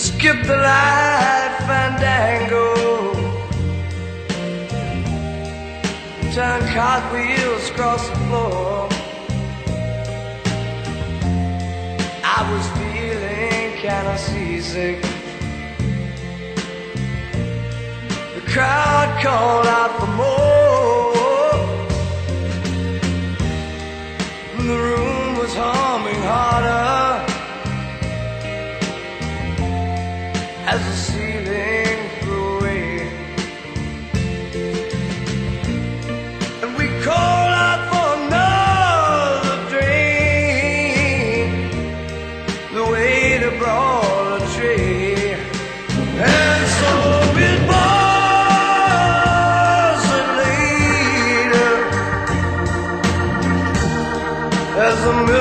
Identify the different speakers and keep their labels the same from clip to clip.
Speaker 1: skip the light fandango, turn cartwheels across the floor. I was feeling kinda seasick. The crowd called out for more. The room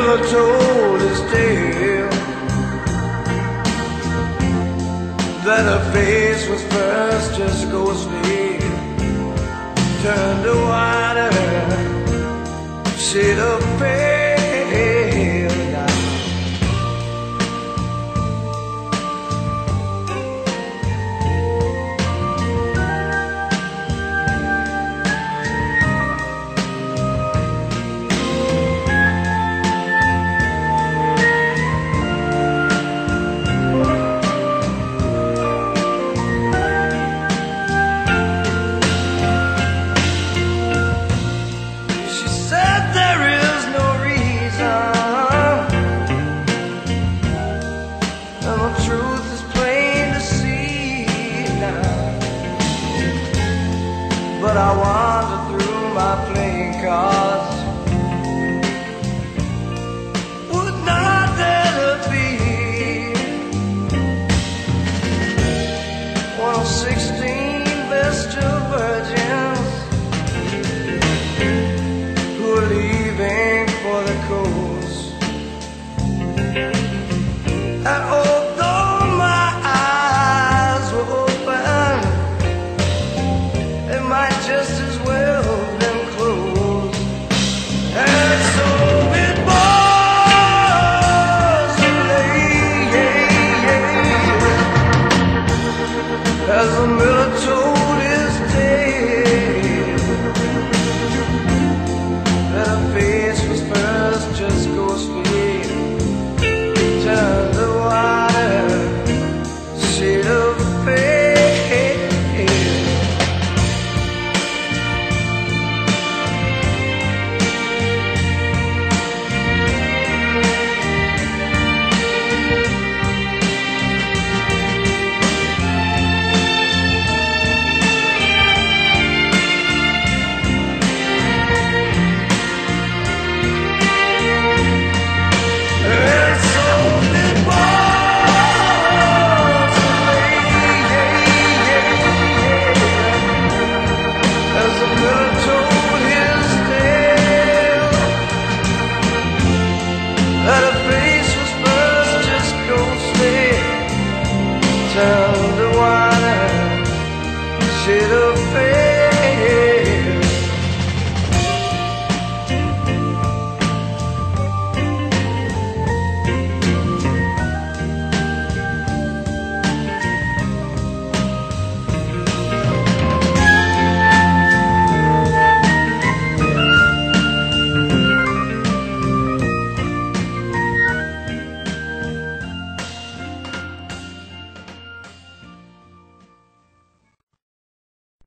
Speaker 1: miller told his tale, that her face was first just ghostly turned to whiter shade of But I wander through my playing cards. lost